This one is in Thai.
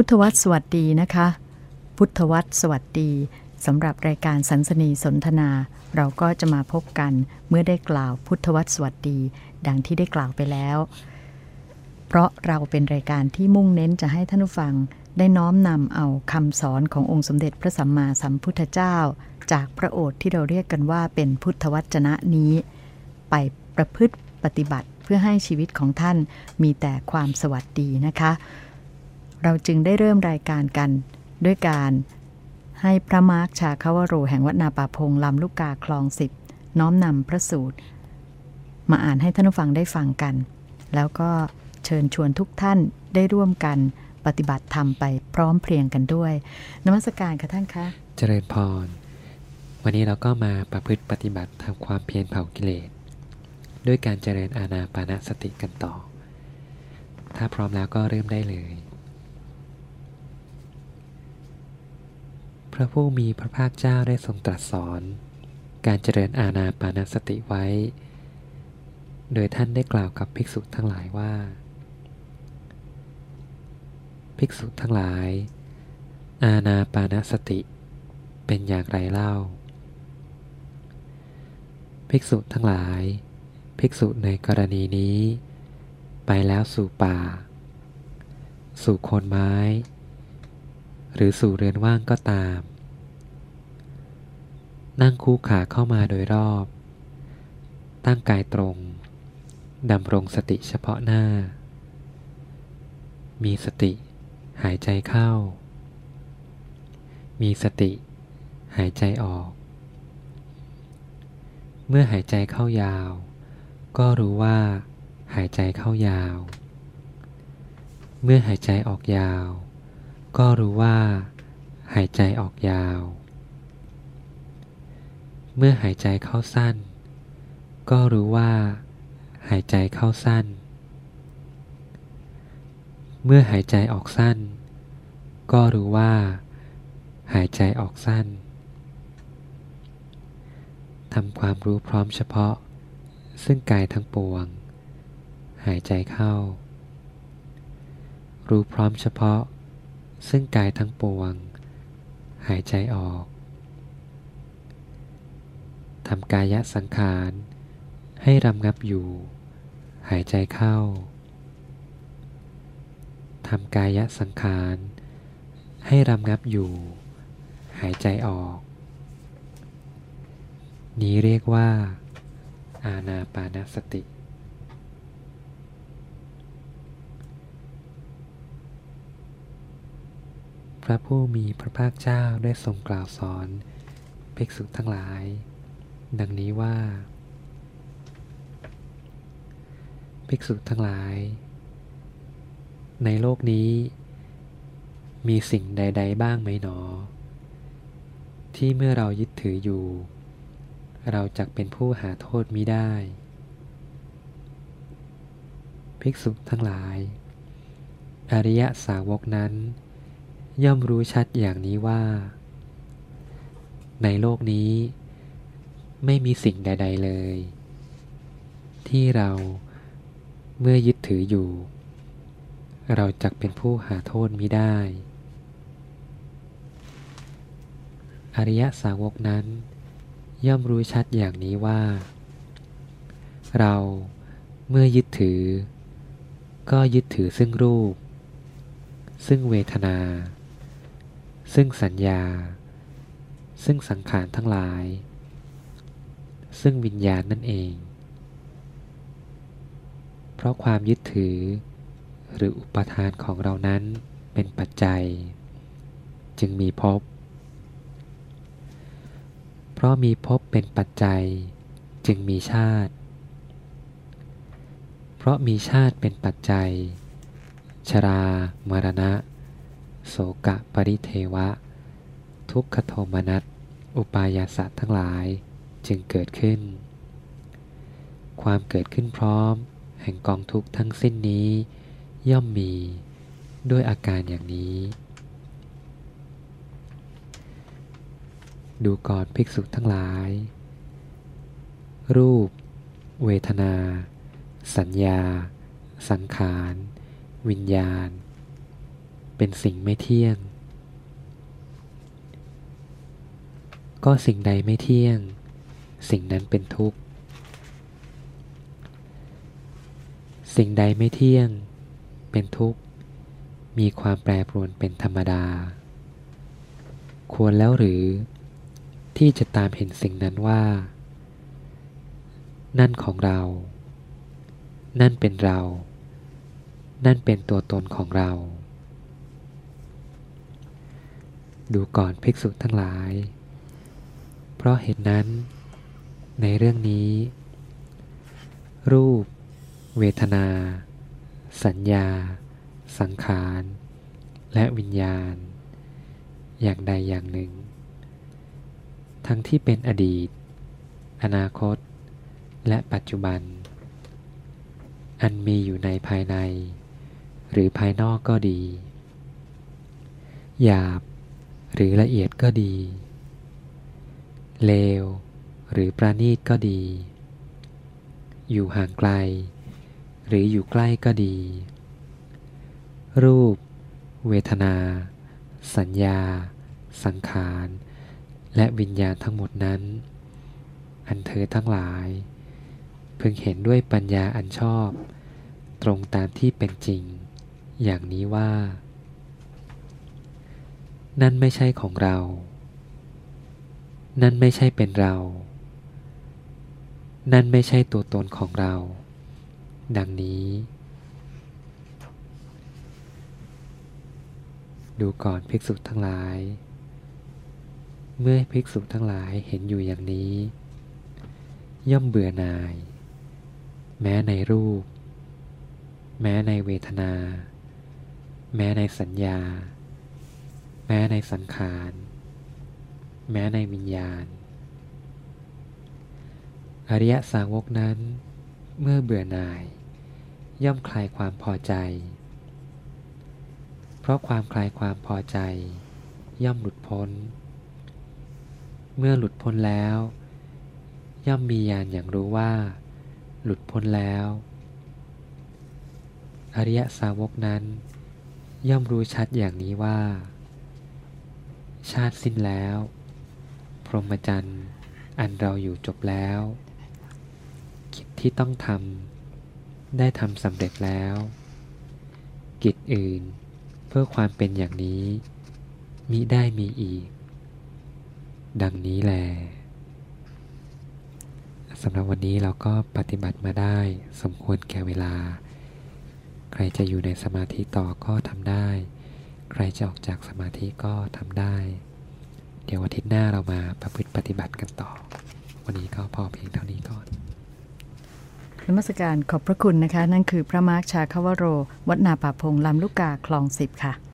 พุทธวัตรสวัสดีนะคะ พุทธวัตรสวัสดีสำหรับรายการสันสนีสนทนา เราก็จะมาพบกันเมื่อได้กล่าวพุทธวัตรสวัสดี ดังที่ได้กล่าวไปแล้ว เพราะเราเป็นรายการที่มุ่งเน้นจะให้ท่านผู้ฟังได้น้อมนำเอาคำสอนขององค์สมเด็จพระสัมมาสัมพุทธเจ้า จากพระโอษฐ์ที่เราเรียกกันว่าเป็นพุทธวจนะนี้ ไปประพฤติปฏิบัติเพื่อให้ชีวิตของท่านมีแต่ความสวัสดีนะคะ เราจึงได้เริ่มรายการกัน ด้วยการให้พระมาร์คชาคาวโรแห่งวัดนาป่าพงลำลูกกาคลองสิบน้อมนำพระสูตร มาอ่านให้ท่านผู้ฟังได้ฟังกัน แล้วก็เชิญชวนทุกท่านได้ร่วมกันปฏิบัติธรรมไปพร้อมเพรียงกันด้วยนมัสการค่ะท่านคะเจริญพร วันนี้เราก็มาประพฤติปฏิบัติทำความเพียรเผากิเลสด้วยการเจริญอาณาปานสติกันต่อ ถ้าพร้อมแล้วก็เริ่มได้เลย พ ระผู้มีพระภาคเจ้าได้ทรงตรัสสอน การเจริญอาณาปานสติไว้ โดยท่านได้กล่าวกับภิกษุทั้งหลายว่า ภิกษุทั้งหลาย อาณาปานสติเป็นอย่างไรเล่า ภิกษุทั้งหลาย ภิกษุในกรณีนี้ ไปแล้วสู่ป่า สู่โคนไม้ หรือสู่เรือนว่างก็ตาม นั่งคู่ขาเข้ามาโดยรอบ ตั้งกายตรง ดำรงสติเฉพาะหน้า มีสติ หายใจเข้า มีสติ หายใจออก เมื่อหายใจเข้ายาว ก็รู้ว่าหายใจเข้ายาว เมื่อหายใจออกยาว ก็รู้ว่า หายใจออกยาว เมื่อหายใจเข้าสั้น ก็รู้ว่า หายใจเข้าสั้น เมื่อหายใจออกสั้น ก็รู้ว่า หายใจออกสั้นทำความรู้พร้อมเฉพาะ ซึ่งกายทั้งปวง หายใจเข้า รู้พร้อมเฉพาะ ซึ่งกายทั้งปวง หายใจออกทำกายะสังขาร ให้รำงับอยู่ หายใจเข้าทำกายะสังขาร ให้รำงับอยู่ หายใจออก นี้เรียกว่า อาณาปานสติ พ ระผู้มีพระภาคเจ้าได้ทรงกล่าวสอนภิกษุทั้งหลาย ดังนี้ว่า ภิกษุทั้งหลาย ในโลกนี้ มีสิ่งใด ๆ บ้างไหมหนอ ที่เมื่อเรายึดถืออยู่ เราจักเป็นผู้หาโทษมิได้ ภิกษุทั้งหลาย อริยสาวกนั้น ย่อมรู้ชัดอย่างนี้ว่า ในโลกนี้ ไม่มีสิ่งใด ๆเลย ที่เราเมื่อยึดถืออยู่ เราจักเป็นผู้หาโทษมิได้ อริยสาวกนั้น ย่อมรู้ชัดอย่างนี้ว่า เราเมื่อยึดถือ ก็ยึดถือซึ่งรูป ซึ่งเวทนา ซึ่งสัญญา ซึ่งสังขารทั้งหลาย ซึ่งวิญญาณนั่นเอง เพราะความยึดถือ หรืออุปทานของเรานั้นเป็นปัจจัย จึงมีภพ เพราะมีภพเป็นปัจจัย จึงมีชาติ เพราะมีชาติเป็นปัจจัย ชรามรณะ โสกะปริเทวะ ทุกขโทมนัสอุปายาสัตทั้งหลายจึงเกิดขึ้น ความเกิดขึ้นพร้อม แห่งกองทุกข์ทั้งสิ้นนี้ ย่อมมีด้วยอาการอย่างนี้ ดูก่อนภิกษุทั้งหลาย รูป เวทนา สัญญา สังขาร วิญญาณ เป็นสิ่งไม่เที่ยง ก็สิ่งใดไม่เที่ยง สิ่งนั้นเป็นทุกข์ สิ่งใดไม่เที่ยง เป็นทุกข์ มีความแปรปรวนเป็นธรรมดา ควรแล้วหรือ ที่จะตามเห็นสิ่งนั้นว่า นั่นของเรา นั่นเป็นเรา นั่นเป็นตัวตนของเรา ดูก่อนภิกษุทั้งหลาย เพราะเหตุนั้น ในเรื่องนี้ รูป เวทนา สัญญา สังขาร และวิญญาณ อย่างใดอย่างหนึ่ง ทั้งที่เป็นอดีต อนาคต และปัจจุบัน อันมีอยู่ในภายใน หรือภายนอกก็ดี หยาบ หรือละเอียดก็ดี เลว หรือประณีตก็ดี อยู่ห่างไกล หรืออยู่ใกล้ก็ดี รูป เวทนา สัญญา สังขาร และวิญญาณทั้งหมดนั้น อันเธอทั้งหลาย พึงเห็นด้วยปัญญาอันชอบ ตรงตามที่เป็นจริง อย่างนี้ว่า นั่นไม่ใช่ของเรา นั่นไม่ใช่เป็นเรา นั่นไม่ใช่ตัวตนของเรา ดังนี้ ดูก่อนภิกษุทั้งหลาย เมื่อภิกษุทั้งหลายเห็นอยู่อย่างนี้ ย่อมเบื่อหน่าย แม้ในรูป แม้ในเวทนา แม้ในสัญญา แม้ในสังขาร แม้ในวิญญาณ อริยสาวกนั้น เมื่อเบื่อหน่าย ย่อมคลายความพอใจ เพราะความคลายความพอใจ ย่อมหลุดพ้น เมื่อหลุดพ้นแล้ว ย่อมมีญาณอย่างรู้ว่า หลุดพ้นแล้ว อริยสาวกนั้น ย่อมรู้ชัดอย่างนี้ว่า ชาติสิ้นแล้ว พรหมจรรย์อันเราอยู่จบแล้ว กิจที่ต้องทำได้ทำสำเร็จแล้ว กิจอื่นเพื่อความเป็นอย่างนี้ มิได้มีอีก ดังนี้แหลสำหรับวันนี้เราก็ปฏิบัติมาได้สมควรแก่เวลา ใครจะอยู่ในสมาธิต่อก็ทำได้ ใครจะออกจากสมาธิก็ทำได้ เดี๋ยวอาทิตย์หน้าเรามาประพฤติปฏิบัติกันต่อ วันนี้ก็พอเพียงเท่านี้ก่อนนมัสการขอบพระคุณนะคะ นั่นคือพระมาร์คชาคาวโร วัดนาป่าพงลำลูกกาคลองสิบค่ะ